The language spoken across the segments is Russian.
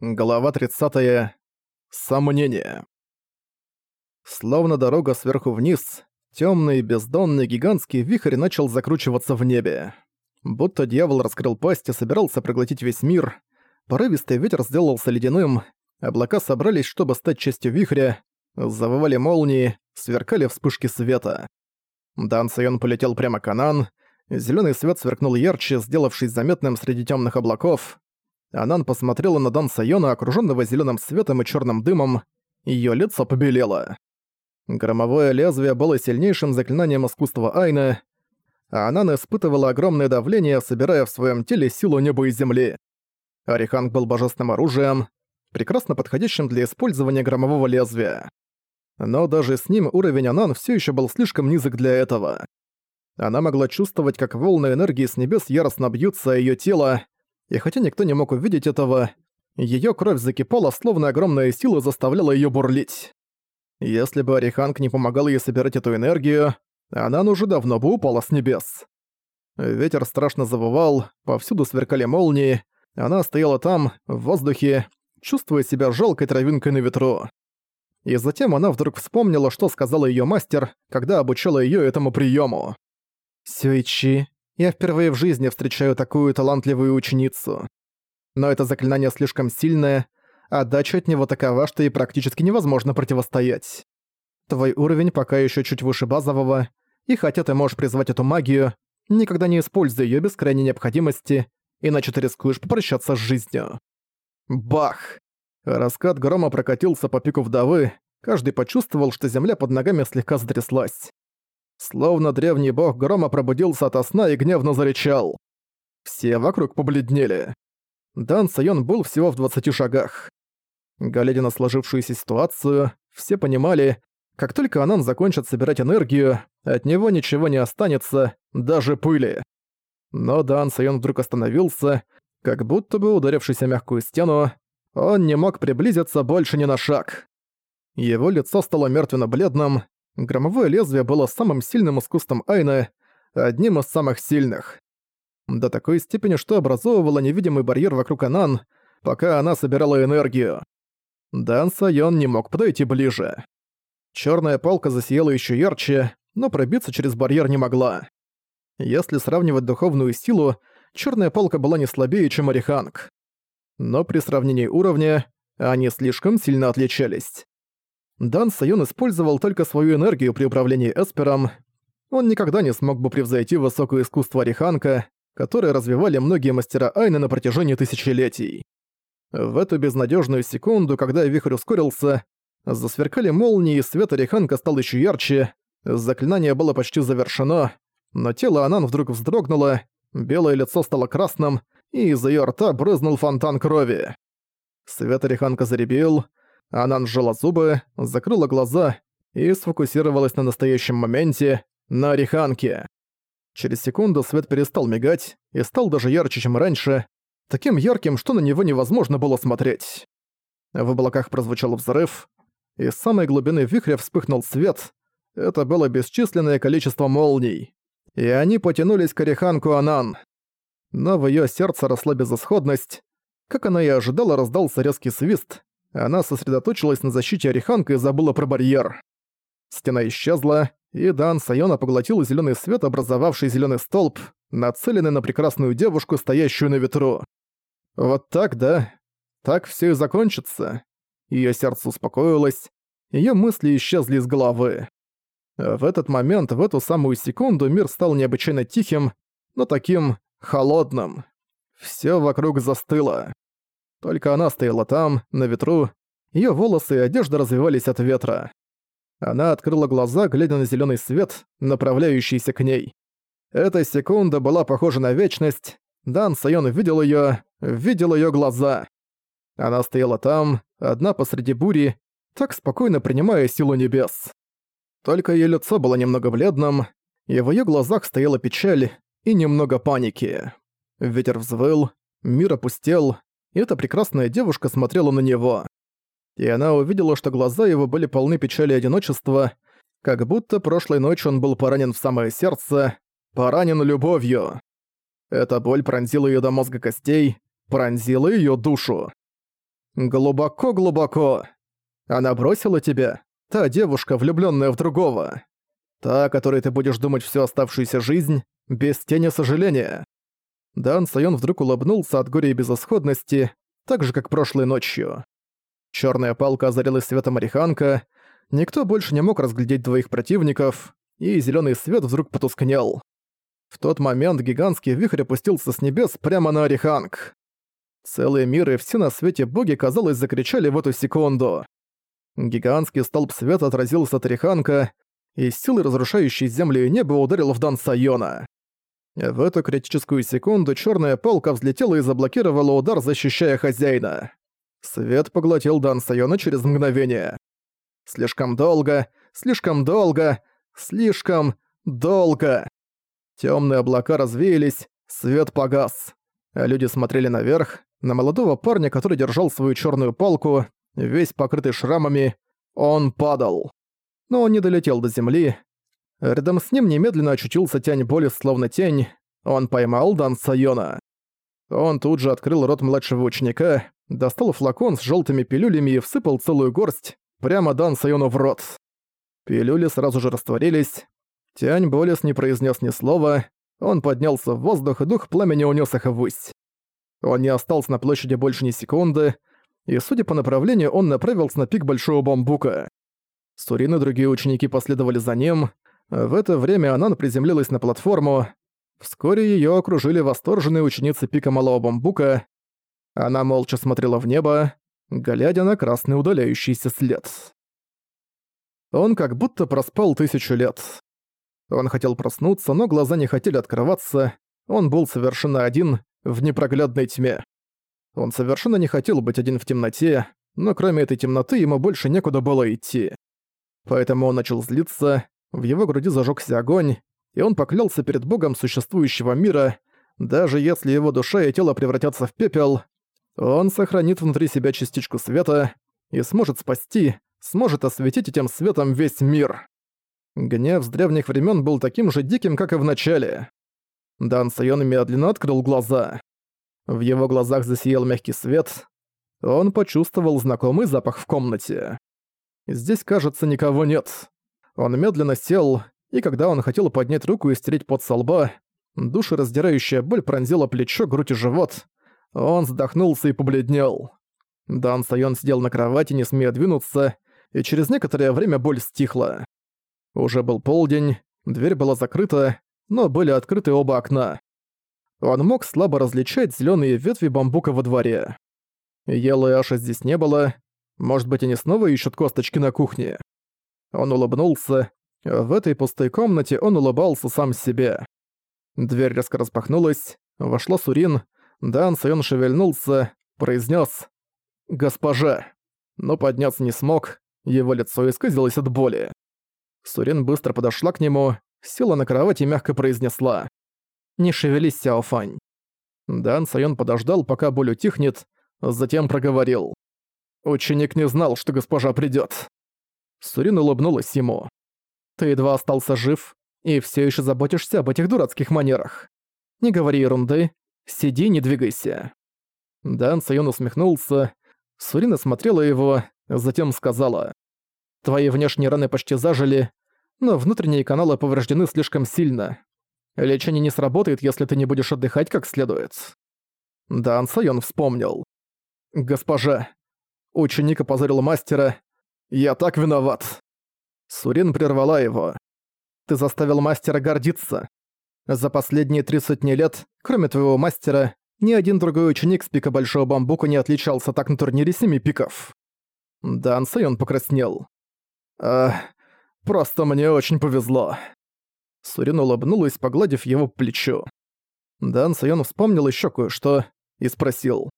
Глава 30. Сомнение. Словно дорога сверху вниз, темный, бездонный, гигантский вихрь начал закручиваться в небе. Будто дьявол раскрыл пасть и собирался проглотить весь мир. Порывистый ветер сделался ледяным, облака собрались, чтобы стать частью вихря, завывали молнии, сверкали вспышки света. Дан Сайон полетел прямо к Анан, зеленый свет сверкнул ярче, сделавшись заметным среди темных облаков, Анан посмотрела на Дан Сайона, окружённого зелёным светом и чёрным дымом. Её лицо побелело. Громовое лезвие было сильнейшим заклинанием искусства Айна, а Анан испытывала огромное давление, собирая в своём теле силу неба и земли. Ариханг был божественным оружием, прекрасно подходящим для использования громового лезвия. Но даже с ним уровень Анан всё ещё был слишком низок для этого. Она могла чувствовать, как волны энергии с небес яростно бьются о её тело, и хотя никто не мог увидеть этого, её кровь закипала, словно огромная сила заставляла её бурлить. Если бы Ариханг не помогал ей собирать эту энергию, она уже давно бы упала с небес. Ветер страшно завывал, повсюду сверкали молнии, она стояла там, в воздухе, чувствуя себя жалкой травинкой на ветру. И затем она вдруг вспомнила, что сказала её мастер, когда обучала её этому приёму. «Сюичи, я впервые в жизни встречаю такую талантливую ученицу. Но это заклинание слишком сильное, а дача от него такова, что ей практически невозможно противостоять. Твой уровень пока еще чуть выше базового, и хотя ты можешь призвать эту магию, никогда не используй ее без крайней необходимости, иначе ты рискуешь попрощаться с жизнью. Бах! Раскат грома прокатился по пику вдовы, каждый почувствовал, что земля под ногами слегка затряслась. Словно древний бог грома пробудился ото сна и гневно зарычал. Все вокруг побледнели. Дан Сайон был всего в 20 шагах. Глядя на сложившуюся ситуацию, все понимали, как только Анан закончит собирать энергию, от него ничего не останется, даже пыли. Но Дан Сайон вдруг остановился, как будто бы ударившись о мягкую стену, он не мог приблизиться больше ни на шаг. Его лицо стало мертвенно-бледным, Громовое лезвие было самым сильным искусством Айна, одним из самых сильных. До такой степени, что образовывало невидимый барьер вокруг Анан, пока она собирала энергию. Дан Сайон не мог подойти ближе. Черная палка засияла еще ярче, но пробиться через барьер не могла. Если сравнивать духовную силу, черная палка была не слабее, чем Ариханг. Но при сравнении уровня они слишком сильно отличались. Дан Сайон использовал только свою энергию при управлении Эспером. Он никогда не смог бы превзойти высокое искусство Риханка, которое развивали многие мастера Айны на протяжении тысячелетий. В эту безнадежную секунду, когда вихрь ускорился, засверкали молнии, и свет Риханка стал еще ярче, заклинание было почти завершено, но тело Анан вдруг вздрогнуло, белое лицо стало красным, и из ее рта брызнул фонтан крови. Свет Риханка заребил, она сжала зубы, закрыла глаза и сфокусировалась на настоящем моменте, на Риханке. Через секунду свет перестал мигать и стал даже ярче, чем раньше, таким ярким, что на него невозможно было смотреть. В облаках прозвучал взрыв, из самой глубины вихря вспыхнул свет. Это было бесчисленное количество молний. И они потянулись к Ореханку Анан. Но в её сердце росла безысходность. Как она и ожидала, раздался резкий свист, она сосредоточилась на защите Ореханка и забыла про барьер. Стена исчезла, и Дан Сайона поглотил зеленый свет, образовавший зеленый столб, нацеленный на прекрасную девушку, стоящую на ветру. Вот так, да? Так все и закончится. Ее сердце успокоилось, ее мысли исчезли из головы. В этот момент, в эту самую секунду, мир стал необычайно тихим, но таким холодным. Все вокруг застыло. Только она стояла там, на ветру, ее волосы и одежда развивались от ветра. Она открыла глаза, глядя на зеленый свет, направляющийся к ней. Эта секунда была похожа на вечность. Дан Сайон видел ее, видел ее глаза. Она стояла там, одна посреди бури, так спокойно принимая силу небес. Только ее лицо было немного бледным, и в ее глазах стояла печаль и немного паники. Ветер взвыл, мир опустел, эта прекрасная девушка смотрела на него. И она увидела, что глаза его были полны печали и одиночества, как будто прошлой ночью он был поранен в самое сердце, поранен любовью. Эта боль пронзила ее до мозга костей, пронзила ее душу. Глубоко-глубоко. Она бросила тебя, та девушка, влюбленная в другого. Та, о которой ты будешь думать всю оставшуюся жизнь, без тени сожаления. Дан Сайон вдруг улыбнулся от горя и безысходности, так же, как прошлой ночью. Черная палка озарилась светом Ариханка, никто больше не мог разглядеть двоих противников, и зеленый свет вдруг потускнел. В тот момент гигантский вихрь опустился с небес прямо на Ариханг. Целые миры и все на свете боги, казалось, закричали в эту секунду. Гигантский столб света отразился от Ариханка, и силой разрушающей землю и небо ударил в Дан Сайона. В эту критическую секунду черная полка взлетела и заблокировала удар, защищая хозяина. Свет поглотил Дан Сайона через мгновение. Слишком долго, слишком долго, слишком долго. Темные облака развеялись, свет погас. А люди смотрели наверх, на молодого парня, который держал свою черную палку, весь покрытый шрамами. Он падал. Но он не долетел до земли. Рядом с ним немедленно очутился тянь боли, словно тень. Он поймал Дан Сайона. Он тут же открыл рот младшего ученика, достал флакон с желтыми пилюлями и всыпал целую горсть прямо Дан Сайону в рот. Пилюли сразу же растворились, Тянь Болес не произнес ни слова, он поднялся в воздух, и дух пламени унес их ввысь. Он не остался на площади больше ни секунды, и, судя по направлению, он направился на пик Большого Бамбука. Сурин и другие ученики последовали за ним. В это время Анан приземлилась на платформу. Вскоре ее окружили восторженные ученицы пика Малого Бамбука. Она молча смотрела в небо, глядя на красный удаляющийся след. Он как будто проспал тысячу лет. Он хотел проснуться, но глаза не хотели открываться. Он был совершенно один, в непроглядной тьме. Он совершенно не хотел быть один в темноте, но кроме этой темноты ему больше некуда было идти. Поэтому он начал злиться, в его груди зажёгся огонь, и он поклялся перед богом существующего мира, даже если его душа и тело превратятся в пепел, он сохранит внутри себя частичку света и сможет спасти, сможет осветить этим светом весь мир. Гнев с древних времен был таким же диким, как и в начале. Дан Сайон медленно открыл глаза. В его глазах засиял мягкий свет. Он почувствовал знакомый запах в комнате. Здесь, кажется, никого нет. Он медленно сел, и когда он хотел поднять руку и стереть пот со лба, душераздирающая боль пронзила плечо, грудь и живот. Он вздохнулся и побледнел. Дан Сайон сидел на кровати, не смея двинуться, и через некоторое время боль стихла. Уже был полдень, дверь была закрыта, но были открыты оба окна. Он мог слабо различать зеленые ветви бамбука во дворе. Ела и Аша здесь не было, может быть, они снова ищут косточки на кухне. Он улыбнулся. В этой пустой комнате он улыбался сам себе. Дверь резко распахнулась, вошла Сурин, Дан Сайон шевельнулся, произнес «Госпожа!», но подняться не смог, его лицо исказилось от боли. Сурин быстро подошла к нему, села на кровать и мягко произнесла. «Не шевелись, Сяофань». Дан Сайон подождал, пока боль утихнет, затем проговорил. «Ученик не знал, что госпожа придёт». Сурин улыбнулась ему. «Ты едва остался жив и всё ещё заботишься об этих дурацких манерах. Не говори ерунды, сиди, не двигайся». Дан Сайон усмехнулся. Сурина смотрела его, затем сказала. «Твои внешние раны почти зажили, но внутренние каналы повреждены слишком сильно. Лечение не сработает, если ты не будешь отдыхать как следует». Дан Сайон вспомнил. «Госпожа, ученик опозорил мастера. Я так виноват». Сурин прервала его. «Ты заставил мастера гордиться. За последние три сотни лет, кроме твоего мастера, ни один другой ученик с пика Большого Бамбука не отличался так на турнире семи пиков». Дан Сайон покраснел. «Ах, Просто мне очень повезло». Сурин улыбнулась, погладив его плечо. Дан Сайон вспомнил еще кое-что и спросил.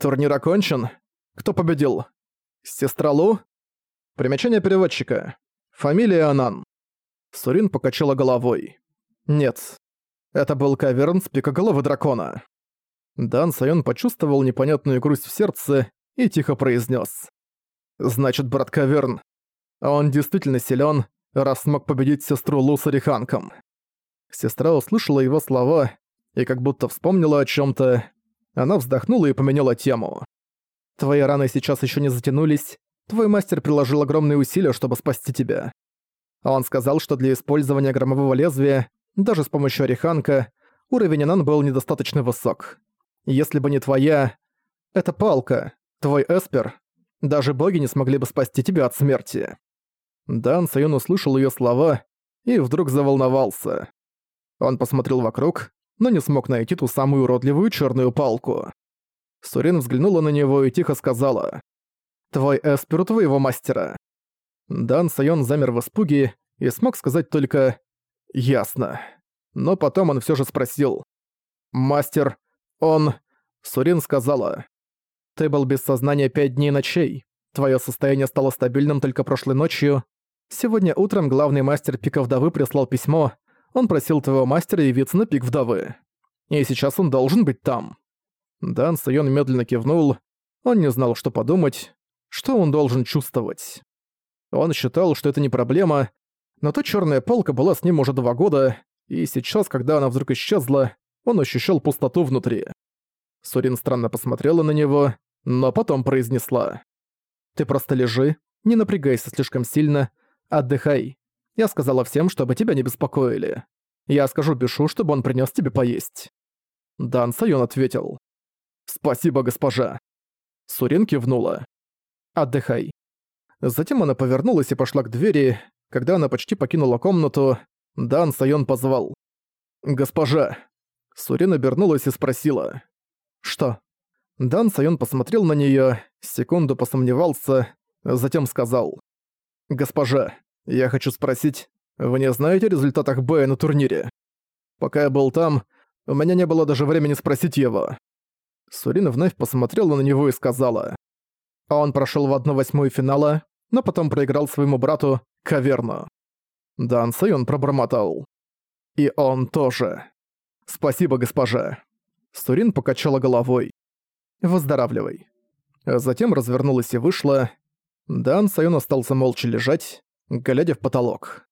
«Турнир окончен? Кто победил? Сестра Лу?» Примечание переводчика. Фамилия Анан. Сурин покачала головой. «Нет. Это был каверн с пикоголовы дракона». Дан Сайон почувствовал непонятную грусть в сердце и тихо произнес: «Значит, брат Каверн, он действительно силен, раз смог победить сестру Лу с Ореханком. Сестра услышала его слова и как будто вспомнила о чем то Она вздохнула и поменяла тему. Твои раны сейчас еще не затянулись. Твой мастер приложил огромные усилия, чтобы спасти тебя. Он сказал, что для использования громового лезвия, даже с помощью ореханка, уровень Анан был недостаточно высок. Если бы не твоя... эта палка, твой эспер, даже боги не смогли бы спасти тебя от смерти. Дан Сайон услышал ее слова и вдруг заволновался. Он посмотрел вокруг, но не смог найти ту самую уродливую черную палку. Сурин взглянула на него и тихо сказала. «Твой эспер у твоего мастера». Дан Сайон замер в испуге и смог сказать только «Ясно». Но потом он все же спросил. «Мастер, он...» Сурин сказала. «Ты был без сознания пять дней ночей. Твое состояние стало стабильным только прошлой ночью. Сегодня утром главный мастер Пика Вдовы прислал письмо. Он просил твоего мастера явиться на Пик Вдовы. И сейчас он должен быть там». Дан Сайон медленно кивнул. Он не знал, что подумать, что он должен чувствовать. Он считал, что это не проблема, но та черная палка была с ним уже два года, и сейчас, когда она вдруг исчезла, он ощущал пустоту внутри. Сурин странно посмотрела на него, но потом произнесла. «Ты просто лежи, не напрягайся слишком сильно, отдыхай. Я сказала всем, чтобы тебя не беспокоили. Я скажу Бишу, чтобы он принес тебе поесть». Дан Сайон ответил. «Спасибо, госпожа». Сурин кивнула. «Отдыхай». Затем она повернулась и пошла к двери. Когда она почти покинула комнату, Дан Сайон позвал. «Госпожа». Сурин обернулась и спросила. «Что?» Дан Сайон посмотрел на неё, секунду посомневался, затем сказал. «Госпожа, я хочу спросить, вы не знаете о результатах боя на турнире? Пока я был там, у меня не было даже времени спросить его. Сурина вновь посмотрела на него и сказала. Он прошел в 1-8 финала, но потом проиграл своему брату Каверну. Дан он пробормотал. И он тоже. Спасибо, госпожа. Сурин покачала головой. Выздоравливай. Затем развернулась и вышла. Дан Сайон остался молча лежать, глядя в потолок.